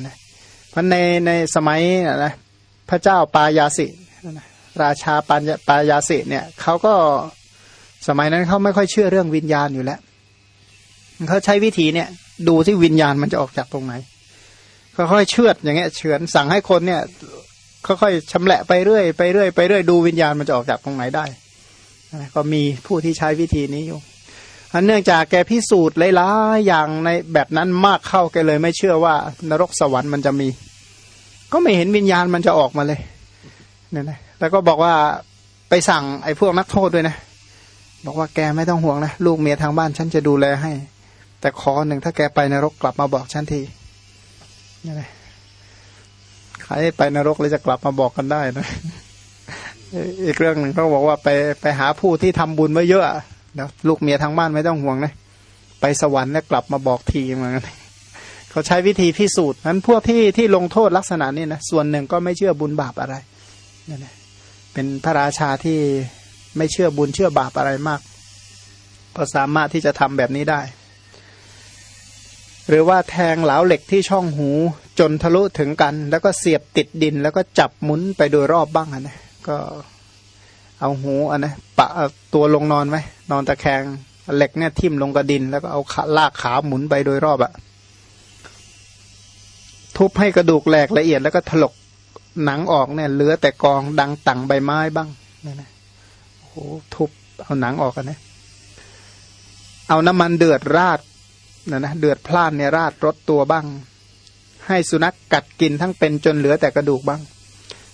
นะเพราะในในสมัยนะพระเจ้าปายาสิ ราชาปานปายาสิเนี่ยเขาก็สมัยนั้นเขาไม่ค่อยเชื่อเรื่องวิญญาณอยู่แล้วเขาใช้วิธีเนี่ย ดูที่วิญญาณมันจะออกจากตรงไหนเขาค่อยเชือดอย่างเงี้ยเฉือนสั่งให้คนเนี่ยค่อยๆชำแหละไปเรื่อยไปเรื่อยไปเรื่อยดูวิญญาณมันจะออกจากตรงไหนได้ก็มีผู้ที่ใช้วิธีนี้อยู่ เนื่องจากแกพิสูจน์หลายๆอย่างในแบบนั้นมากเข้าแกเลย ไม่เชื่อว่านรกสวรรค์มันจะมี ก็ไม่เห็นวิญญาณมันจะออกมาเลยเนี่ยนะแล้วก็บอกว่าไปสั่งไอ้พวกนักโทษด้วยนะ บอกว่าแกไม่ต้องห่วงนะลูกเมียทางบ้านฉันจะดูแลให้ แต่ขอหนึ่งถ้าแกไปนรกกลับมาบอกฉันทีนี่นะใครไปนรกเลยจะกลับมาบอกกันได้นะอีกเรื่องหนึ่งเขาบอกว่าไปไปหาผู้ที่ทำบุญไว้เยอะ นะลูกเมียทางบ้านไม่ต้องห่วงนะไปสวรรค์แล้วกลับมาบอกทีเหมือนกันเขาใช้วิธีพิสูจน์นั้นพวกที่ที่ลงโทษลักษณะนี้นะส่วนหนึ่งก็ไม่เชื่อบุญบาปอะไรนั่นแหละเป็นพระราชาที่ไม่เชื่อบุญเชื่อบาปอะไรมาก ก็สามารถที่จะทำแบบนี้ได้ หรือว่าแทงเหลาเหล็กที่ช่องหูจนทะลุถึงกัน แล้วก็เสียบติดดิน แล้วก็จับหมุนไปโดยรอบบ้างนะก็เอาหูอันนะปะตัวลงนอนไว้ นอนตะแคงเหล็กเนี่ยทิ่มลงกระดิน แล้วก็เอาขาลากขาหมุนไปโดยรอบอะทุบให้กระดูกแหลกละเอียดแล้วก็ถลกหนังออกเนี่ยเหลือแต่กองดังตังใบไม้บ้างนี่นะโอ้ทุบเอาหนังออกกันนะ เอาน้ำมันเดือดราดนะนะเดือดพล่านเนี่ยราดรถตัวบ้าง ให้สุนัขกกัดกินทั้งเป็นจนเหลือแต่กระดูกบ้าง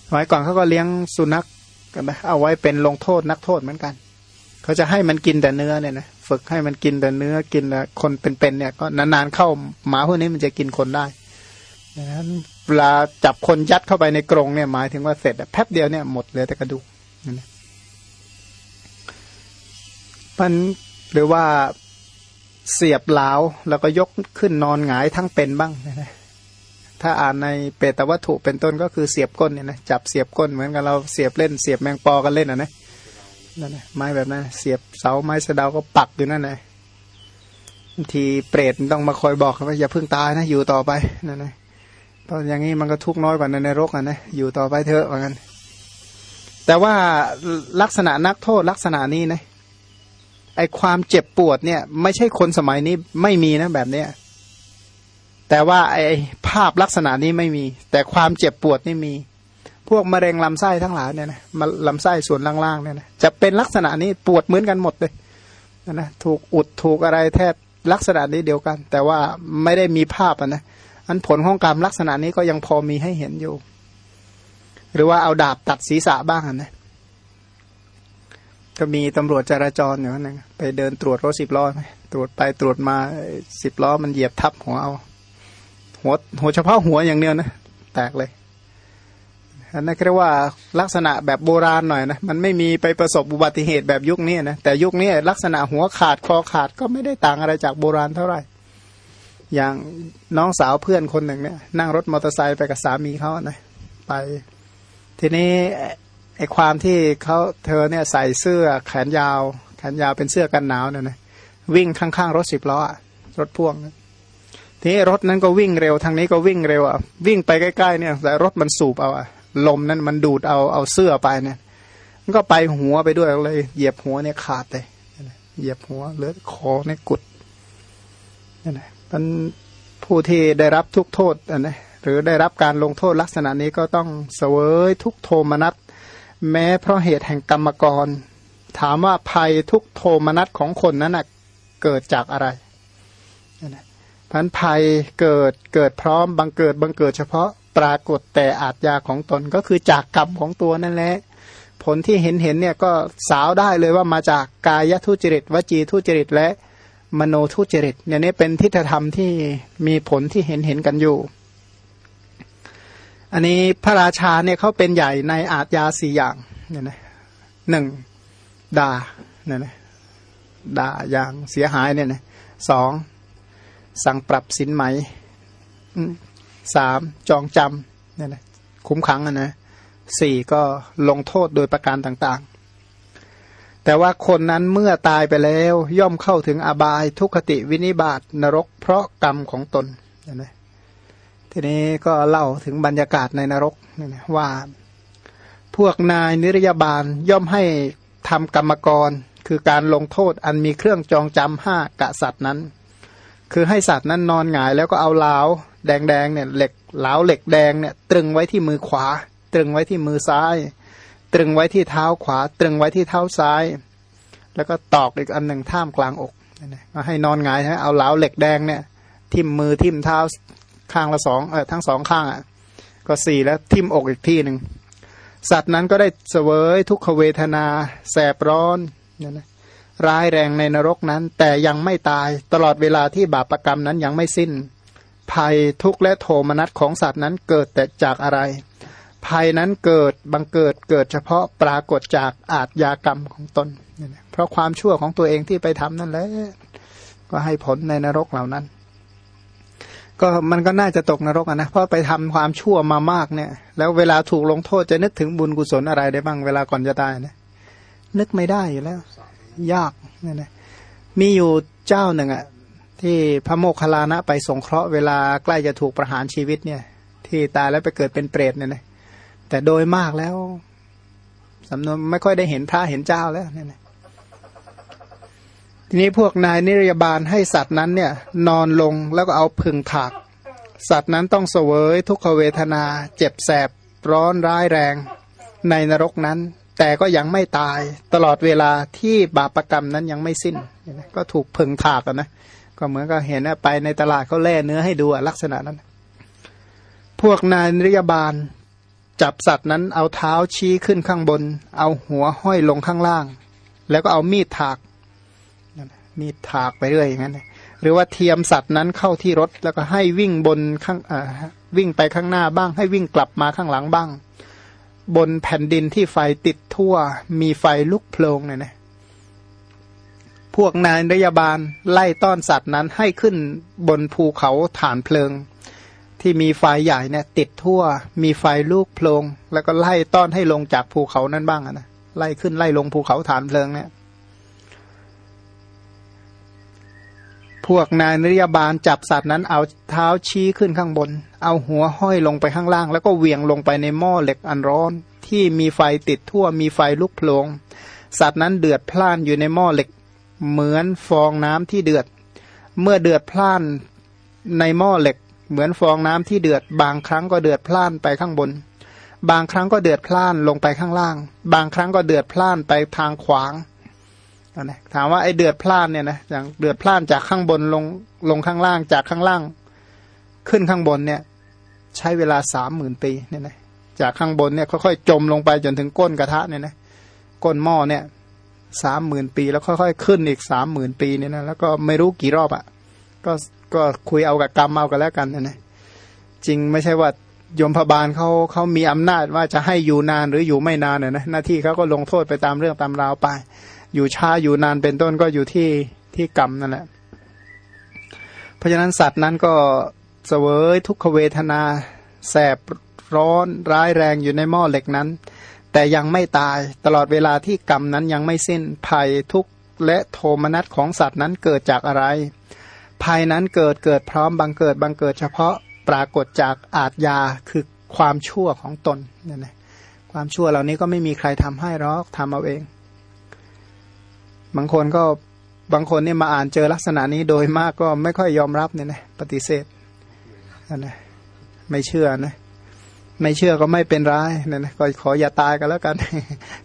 สมัยก่อนเขาก็เลี้ยงสุนัขกันนะเอาไว้เป็นลงโทษนักโทษเหมือนกัน เขาจะให้มันกินแต่เนื้อเนี่ยนะฝึกให้มันกินแต่เนื้อกินคนเป็นๆเนี่ย ก็นานๆเข้าหมาพวกนี้มันจะกินคนได้ดังนั้นเวลาจับคนยัดเข้าไปในกรงเนี่ยหมายถึงว่าเสร็จแป๊บเดียวเนี่ยหมดเหลือแต่กระดูกมันหรือว่าเสียบเหลาแล้วก็ยกขึ้นนอนหงายทั้งเป็นบ้างนะถ้าอ่านในเปตวัตถุเป็นต้นก็คือเสียบก้นเนี่ยนะจับเสียบก้นเหมือนกับเราเสียบเล่นเสียบแมงปอกันเล่นอะนะ นั่นนะไม้แบบนั้นเสียบเสาไม้สะดาวก็ปักอยู่นั่นเลยทีเปรตต้องมาคอยบอกว่าอย่าเพิ่งตายนะ อยู่ต่อไปนั่นนะเพราะอย่างนี้มันก็ทุกน้อยกว่าในนรกอะนะอยู่ต่อไปเถอะเหมือนกันแต่ว่าลักษณะนักโทษลักษณะนี้นะไอความเจ็บปวดเนี่ย ไม่ใช่คนสมัยนี้ไม่มีนะแบบเนี้ยแต่ว่าไอภาพลักษณะนี้ไม่มี แต่ความเจ็บปวดนี่มี พวกมะเร็งลำไส้ทั้งหลายเนี่ยนะมาลำไส้ส่วนล่างๆเนี่ยนะจะเป็นลักษณะนี้ปวดเหมือนกันหมดเลยนะถูกอุดถูกอะไรแทบลักษณะนี้เดียวกัน แต่ว่าไม่ได้มีภาพนะอันผลของกรรมลักษณะนี้ก็ยังพอมีให้เห็นอยู่ หรือว่าเอาดาบตัดศีรษะบ้างนะก็มีตำรวจจราจรอยู่นั่นไปเดินตรวจรถสิบล้อไหมตรวจไปตรวจมาสิบล้อมันเหยียบทับหัวเอาหัวหัวเฉพาะหัวอย่างเดียวนะแตกเลย อันนั้นเรียกว่าลักษณะแบบโบราณหน่อยนะมันไม่มีไปประสบอุบัติเหตุแบบยุคนี้นะแต่ยุคนี้ลักษณะหัวขาดคอขาดก็ไม่ได้ต่างอะไรจากโบราณเท่าไหร่ อย่างน้องสาวเพื่อนคนหนึ่งเนี่ยนั่งรถมอเตอร์ไซค์ไปกับสามีเขานะไป ทีนี้ไอความที่เขาเธอเนี่ยใส่เสื้อแขนยาว แขนยาวเป็นเสื้อกันหนาวเนี่ยนะวิ่งข้างๆรถสิบล้อรถพ่วงนะทีนี้รถนั้นก็วิ่งเร็วทางนี้ก็วิ่งเร็วอะวิ่งไปใกล้ๆเนี่ยแต่รถมันสูบเอาอะ ลมนั้นมันดูดเอาเอาเสื้อไปเนี่ย มันก็ไปหัวไปด้วยเลย เหยียบหัวเนี่ยขาดเลยเหยียบหัวเลือดคอเนี่ยกุดนี่นะมันผู้ที่ได้รับทุกโทษนนี้หรือได้รับการลงโทษลักษณะนี้ก็ต้องเสวยทุกโทมนัสแม้เพราะเหตุแห่งกรรมกร ถามว่าภัยทุกโทมนัสของคนนั้นนะเกิดจากอะไรนะพันภัยเกิดเกิดพร้อมบังเกิดบังเกิดเฉพาะ ปรากฏแต่อาจยาของตนก็คือจากกรรมของตัวนั่นแหละผลที่เห็นเห็นเนี่ยก็สาวได้เลยว่ามาจากกายทุจริตวจีทุจริตและมโนทุจริตเนี่ยนี่เป็นทิฏฐธรรมที่มีผลที่เห็นเห็นกันอยู่ อันนี้พระราชาเนี่ยเขาเป็นใหญ่ในอาทยาสี่อย่างเนี่ยนะหนึ่งด่าเนี่ยนะด่าอย่างเสียหายเนี่ยนะสองสั่งปรับสินไหม สามจองจำเนี่ยนะคุ้มขังอะนะสี่ก็ลงโทษโดยประการต่างๆ แต่ว่าคนนั้นเมื่อตายไปแล้วย่อมเข้าถึงอบายทุกขติวินิบาตนรกเพราะกรรมของตนเนี่ยนะทีนี้ก็เล่าถึงบรรยากาศในนรกนี่นะว่า พวกนายนิรยาบาลย่อมให้ทำกรรมกรคือการลงโทษอันมีเครื่องจองจำห้ากะสัตว์นั้น คือให้สัตว์นั้นนอนหงายแล้วก็เอาเหลา แดงๆเนี่ยเหล็กเหลาเหล็กแดงเนี่ยตรึงไว้ที่มือขวา ตรึงไว้ที่มือซ้าย ตรึงไว้ที่เท้าขวา ตรึงไว้ที่เท้าซ้าย แล้วก็ตอกอีกอันหนึ่งท่ามกลางอกมาให้นอนงายฮะเอาเหลาเหล็กแดงเนี่ยทิ่มมือทิ่มเท้าข้างละสองเออทั้งสองข้างอะก็สี่แล้วทิ่มอกอีกที่หนึ่งสัตว์นั้นก็ได้เสวยทุกขเวทนา แสบร้อนเนี่ยนะร้ายแรงในนรกนั้น แต่ยังไม่ตายตลอดเวลาที่บาปรกรรมนั้นยังไม่สิ้น ภัยทุกข์และโทมนัสของสัตว์นั้นเกิดแต่จากอะไร ภัยนั้นเกิดบังเกิดเกิดเฉพาะปรากฏจากอาทยากรรมของตน เพราะความชั่วของตัวเองที่ไปทำนั่นแหละก็ให้ผลในนรกเหล่านั้น ก็มันก็น่าจะตกนรกนะ เพราะไปทำความชั่วมามากเนี่ย แล้วเวลาถูกลงโทษจะนึกถึงบุญกุศลอะไรได้บ้างเวลาก่อนจะตายนะนึกไม่ได้อยู่แล้ว ยากเนี่ยนะมีอยู่เจ้าหนึ่งอะ ที่พระโมคคัลลานะไปสงเคราะห์เวลาใกล้จะถูกประหารชีวิตเนี่ย ที่ตายแล้วไปเกิดเป็นเปรตเนี่ยนะแต่โดยมากแล้วสำนวนไม่ค่อยได้เห็นพระเห็นเจ้าแล้วเนี่ยนะทีนี้พวกนายนิรยาบาลให้สัตว์นั้นเนี่ย นอนลงแล้วก็เอาพึ่งถาก สัตว์นั้นต้องเสวยทุกขเวทนา เจ็บแสบร้อนร้ายแรง ในนรกนั้น แต่ก็ยังไม่ตายตลอดเวลาที่บาปรกรรมนั้นยังไม่สิ้น ก็ถูกพึ่งถากนะ ก็เหมือนกับเห็นไปในตลาดเขาแล่เนื้อให้ดูลักษณะนั้น พวกนายนิยาบาล จับสัตว์นั้นเอาเท้าชี้ขึ้นข้างบน เอาหัวห้อยลงข้างล่าง แล้วก็เอามีดถาก มีดถากไปเรื่อยอย่างนั้นหรือว่าเทียมสัตว์นั้นเข้าที่รถแล้วก็ให้วิ่งบนข้างวิ่งไปข้างหน้าบ้าง ให้วิ่งกลับมาข้างหลังบ้าง บนแผ่นดินที่ไฟติดทั่ว มีไฟลุกโพลงเนี่ยนะ วกนายนยาบาลไล่ต้อนสัตว์นั้นให้ขึ้นบนภูเขาฐานเพลิง ที่มีไฟใหญ่เนี่ยติดทั่ว มีไฟลูกโพลงแล้วก็ไล่ต้อนให้ลงจากภูเขานั้นบ้างนะไล่ขึ้นไล่ลงภูเขาฐานเพลิงเนี่ยพวกนายนิรยบาลจับสัตว์นั้นเอาเท้าชี้ขึ้นข้างบน เอาหัวห้อยลงไปข้างล่าง แล้วก็เหวี่ยงลงไปในหม้อเหล็กอันร้อน ที่มีไฟติดทั่วมีไฟลุกโพลงสัตว์นั้นเดือดพล่านอยู่ในหม้อเหล็ก เหมือนฟองน้ำที่เดือด เมื่อเดือดพล่านในหม้อเหล็ก เหมือนฟองน้ำที่เดือด บางครั้งก็เดือดพล่านไปข้างบน บางครั้งก็เดือดพล่านลงไปข้างล่าง บางครั้งก็เดือดพล่านไปทางขวางนะถามว่าไอ้เดือดพล่านเนี่ยนะอย่างเดือดพล่านจากข้างบนลงลงข้างล่างจากข้างล่าง ขึ้นข้างบนเนี่ย ใช้เวลาสามหมื่นปีเนี่ยนะจากข้างบนเนี่ยค่อยๆจมลงไปจนถึงก้นกระทะเนี่ยนะก้นหม้อเนี่ย สามหมื่นปี แล้วค่อยๆขึ้นอีกสามหมื่นปีเนี่ยนะแล้วก็ไม่รู้กี่รอบอะ่ะก็ก็คุยเอากับกรรมเอากันแล้วกันนะจริงไม่ใช่ว่ายมพบาลเขาเขามีอำนาจว่าจะให้อยู่นานหรืออยู่ไม่นานเนี่ยนะหน้าที่เขาก็ลงโทษไปตามเรื่องตามราวไป อยู่ช้าอยู่นานเป็นต้นก็อยู่ที่ที่กรรมนั่นแหละเพราะฉะนั้นสัตว์นั้นก็เสวยทุกขเวทนา แสบร้อนร้ายแรงอยู่ในหม้อเหล็กนั้น แต่ยังไม่ตายตลอดเวลาที่กรรมนั้นยังไม่สิ้นภัยทุกและโทมนัสของสัตว์นั้นเกิดจากอะไร ภัยนั้นเกิดเกิดพร้อมบังเกิดบังเกิดเฉพาะปรากฏจากอาทยาคือความชั่วของตนเนี่ยนะความชั่วเหล่านี้ก็ไม่มีใครทำให้หรอกทำเอาเอง บางคนก็บางคนเนี่ยมาอ่านเจอลักษณะนี้โดยมากก็ไม่ค่อยยอมรับเนี่ยนะปฏิเสธนะไม่เชื่อนะ ไม่เชื่อก็ไม่เป็นรเนี่ยนะก็ขออย่าตายกันแล้วกัน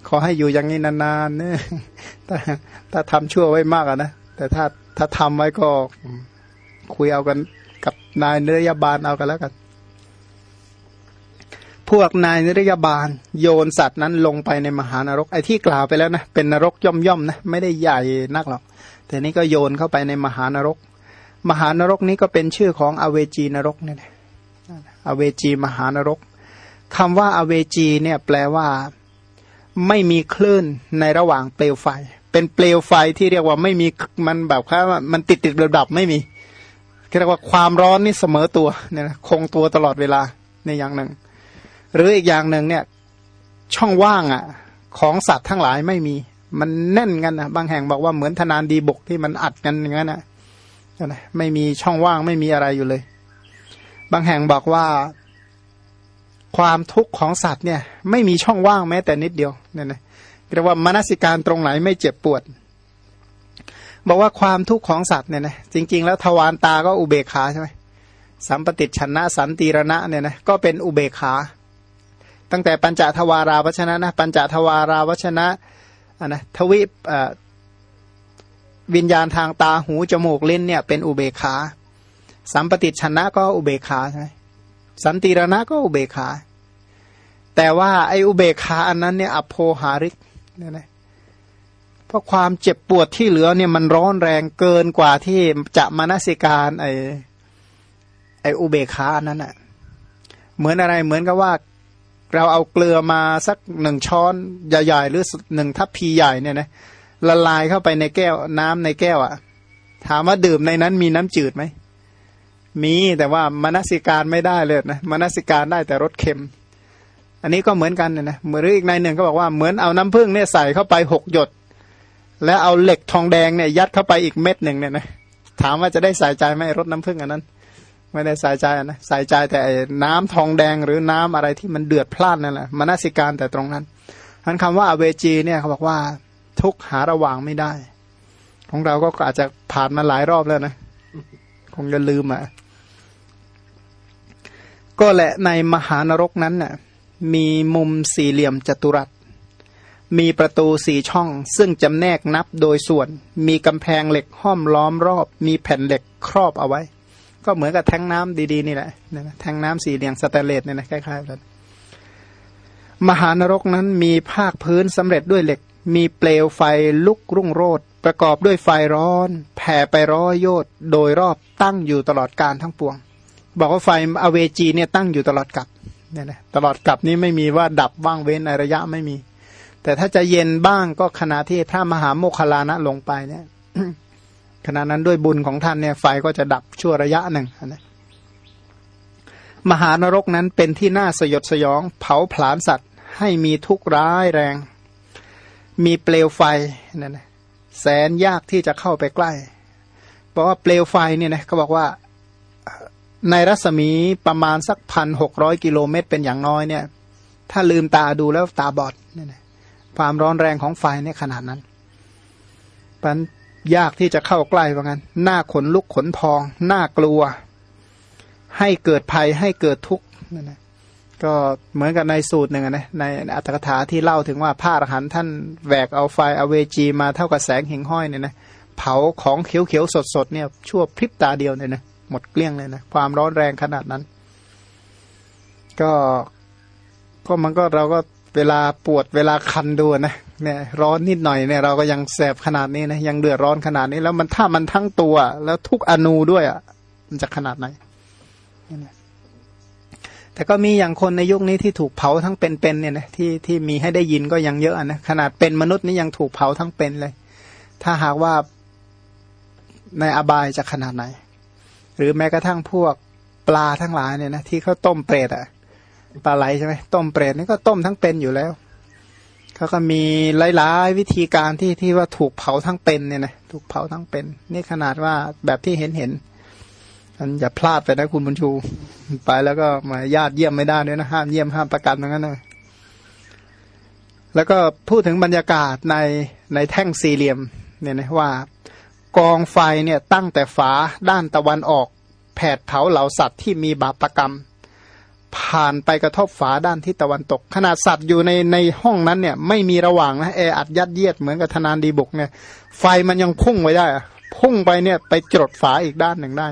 ขอให้อยู่อย่างนี้นานๆเนี่ยถ้าถ้าทำชั่วไว้มากอะนะแต่ถ้าถ้าทำไว้ก็คุยเอากันกับนายเนื้อยาบาลเอากันแล้วกัน พวกนายนรยาบาล โยนสัตว์นั้นลงไปในมหานรกไอ้ที่กล่าวไปแล้วนะเป็นนรกย่อมย่อมนะไม่ได้ใหญ่นักหรอกแต่นี้ก็โยนเข้าไปในมหานรก มหานรกนี้ก็เป็นชื่อของอเวจีนรกนี่ยอเวจีมหานรก คำว่าอเวจีเนี่ยแปลว่า ไม่มีคลื่นในระหว่างเปลวไฟ เป็นเปลวไฟที่เรียกว่าไม่มีมันแบบแค่มันติดติดระดับไม่มีเรียกว่าความร้อนนี่เสมอตัวเนี่ยคงตัวตลอดเวลาในอย่างหนึ่ง หรืออีกอย่างหนึ่งเนี่ยช่องว่างอะ ของสัตว์ทั้งหลายไม่มี มันแน่นกันนะบางแห่งบอกว่าเหมือนธนานดีบกที่มันอัดกันอย่างนั้นนะนะไม่มีช่องว่างไม่มีอะไรอยู่เลย บางแห่งบอกว่า ความทุกข์ของสัตว์เนี่ยไม่มีช่องว่างแม้แต่นิดเดียวเนี่ยนะเรียกว่ามนสิการตรงไหนไม่เจ็บปวด บอกว่าความทุกข์ของสัตว์เนี่ยนะจริง ๆ แล้วทวารตาก็อุเบกขาใช่ไหมสัมปติชนะสันติรณะเนี่ยนะก็เป็นอุเบกขา ตั้งแต่ปัญจทวาราวชนะนะปัญจทวาราวชนะอะนะทวิวิญญาณทางตาหูจมูกลิ้นเนี่ยเป็นอุเบกขา สัมปติชนะก็อุเบกขาใช่ไหม สันติรณะก็อุเบกขา แต่ว่าไอ้อุเบกขาอันนั้นเนี่ยอโภหาริกเนี่ยนะเพราะความเจ็บปวดที่เหลือเนี่ยมันร้อนแรงเกินกว่าที่จะมนสิการไอ้ไอ้อุเบกขาอันนั้นอะ่ะเหมือนอะไรเหมือนกับว่าเราเอาเกลือมาสักหนึ่งช้อนใหญ่ๆหรือหนึ่งทัพพีใหญ่เนี่ยนะละลายเข้าไปในแก้วน้ำในแก้วอะ่ะ ถามว่าดื่มในนั้นมีน้ำจืดไหม มีแต่ว่ามนสิการไม่ได้เลยนะมนสิการได้แต่รสเค็ม อันนี้ก็เหมือนกันนะนะเหมือนอีกในหนึ่งก็บอกว่าเหมือนเอาน้ำผึ้งเนี่ยใส่เข้าไปหกหยด แล้วเอาเหล็กทองแดงเนี่ยยัดเข้าไปอีกเม็ดหนึ่งเนี่ยนะถามว่าจะได้ใส่ใจไหมรสน้ำผึ้งอันนั้น ไม่ได้ใส่ใจนะใส่ใจแต่น้ำทองแดงหรือน้ำอะไรที่มันเดือดพล่านนั่นแหละมนสิการแต่ตรงนั้นท่านคำว่าอเวจีเนี่ยเขาบอกว่าทุกหาระหว่างไม่ได้ ของเราก็อาจจะผ่านมาหลายรอบแล้วนะ คงจะลืมอะ ก็แหละในมหานรกนั้นน่ะมีมุมสี่เหลี่ยมจัตุรัส มีประตูสี่ช่อง ซึ่งจำแนกนับโดยส่วน มีกำแพงเหล็กห้อมล้อมรอบ มีแผ่นเหล็กครอบเอาไว้ ก็เหมือนกับแทงน้ำดีๆนี่แหละแทงน้ำสี่เหลี่ยมสแตนเลสเนี่ยนะคล้ายๆกันมหานรกนั้นมีภาคพื้นสำเร็จด้วยเหล็ก มีเปลวไฟลุกรุ่งโรดประกอบด้วยไฟร้อน แผ่ไปร้อยโยดโดยรอบตั้งอยู่ตลอดการทั้งปวง บอกว่าไฟอเวจีเนี่ยตั้งอยู่ตลอดกับเนี่ยนะตลอดกับนี้ไม่มีว่าดับว่างเว้นในระยะไม่มี แต่ถ้าจะเย็นบ้างก็ขณะที่พระมหาโมคลานะลงไปเนี่ยขณะนั้นด้วยบุญของท่านเนี่ยไฟก็จะดับชั่วระยะหนึ่งนะมหานรกนั้นเป็นที่น่าสยดสยอง เผาผลาญสัตว์ ให้มีทุกข์ร้ายแรง มีเปลวไฟนั่นนะแสนยากที่จะเข้าไปใกล้บอกว่าเปลวไฟเนี่ยนะเขาบอกว่า ในรัศมีประมาณสักพันหกร้อยกิโลเมตรเป็นอย่างน้อยเนี่ย ถ้าลืมตาดูแล้วตาบอดเนี่ยความร้อนแรงของไฟเนี่ยขนาดนั้นมันยากที่จะเข้าใกล้ว่างั้น หน้าขนลุกขนพอง หน้ากลัว ให้เกิดภัยให้เกิดทุกข์นั่นนะก็เหมือนกับในสูตรหนึ่งนะในอัตถกถาที่เล่าถึงว่าพระอรหันต์ท่านแหวกเอาไฟอเวจีมาเท่ากับแสงหิ่งห้อยเนี่ยนะเผาของเขียวๆสดๆเนี่ยชั่วพริบตาเดียวเนี่ยนะ หมดเกลี้ยงเลยนะความร้อนแรงขนาดนั้น ก็ก็มันก็เราก็เวลาปวดเวลาคันดูนะเนี่ยร้อนนิดหน่อยเนี่ยเราก็ยังแสบขนาดนี้นะยังเดือดร้อนขนาดนี้ แล้วมันถ้ามันทั้งตัว แล้วทุกอนูด้วยอะมันจะขนาดไหนแต่ก็มีอย่างคนในยุคนี้ที่ถูกเผาทั้งเป็นๆเนี่ยนะที่ที่มีให้ได้ยินก็ยังเยอะนะขนาดเป็นมนุษย์นี่ยังถูกเผาทั้งเป็นเลย ถ้าหากว่าในอบายจะขนาดไหน หรือแม้กระทั่งพวกปลาทั้งหลายเนี่ยนะที่เขาต้มเปรตอะปลาไหลใช่ไหมต้มเปรตนี่ก็ต้มทั้งเป็นอยู่แล้วเขาก็มีหลายๆวิธีการที่ที่ว่าถูกเผาทั้งเป็นเนี่ยนะถูกเผาทั้งเป็น นี่ขนาดว่าแบบที่เห็นเห็นอันอย่าพลาดไปนะคุณบุญชู ไปแล้วก็มาญาติเยี่ยมไม่ได้ด้วยนะห้ามเยี่ยมห้ามประกันเหมือนกันเลยแล้วก็พูดถึงบรรยากาศในในแท่งสี่เหลี่ยมเนี่ยนะว่า กองไฟเนี่ยตั้งแต่ฝาด้านตะวันออก แผดเผาเหล่าสัตว์ที่มีบาปรกรรม ผ่านไปกระทบฝาด้านที่ตะวันตก ขนาดสัตว์อยู่ในในห้องนั้นเนี่ยไม่มีระหว่างนะแออัดยัดเยียดเหมือนกับธนานดีบุกเนี่ยไฟมันยังพุ่งไว้ได้พุ่งไปเนี่ยไปจดฝาอีกด้านหนึ่งได้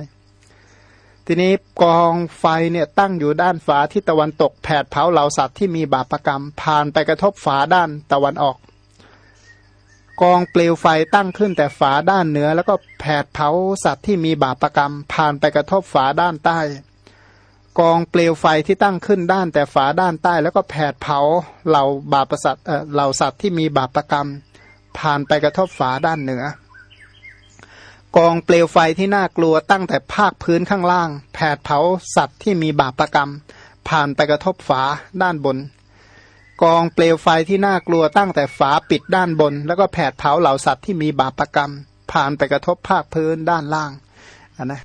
ทีนี้กองไฟเนี่ยตั้งอยู่ด้านฝาที่ตะวันตก แผดเผาเหล่าสัตว์ที่มีบาปรกรรม ผ่านไปกระทบฝาด้านตะวันออก กองเปลวไฟตั้งขึ้นแต่ฝาด้านเหนือ แล้วก็แผดเผาสัตว์ที่มีบาปรกรรม ผ่านไปกระทบฝาด้านใต้ กองเปลวไฟที่ตั้งขึ้นด้านแต่ฝาด้านใต้ แล้วก็แผดเผาเหล่าบาปสัตว์เหล่าสัตว์ที่มีบาปรกรรม ผ่านไปกระทบฝาด้านเหนือ กองเปลวไฟที่น่ากลัวตั้งแต่ภาคพื้นข้างล่าง แผดเผาสัตว์ที่มีบาปรกรรม ผ่านไปกระทบฝาด้านบน กองเปลวไฟที่น่ากลัวตั้งแต่ฝาปิดด้านบน แล้วก็แผดเผาเหล่าสัตว์ที่มีบาปรกรรม ผ่านไปกระทบภาคพื้นด้านล่างนนะ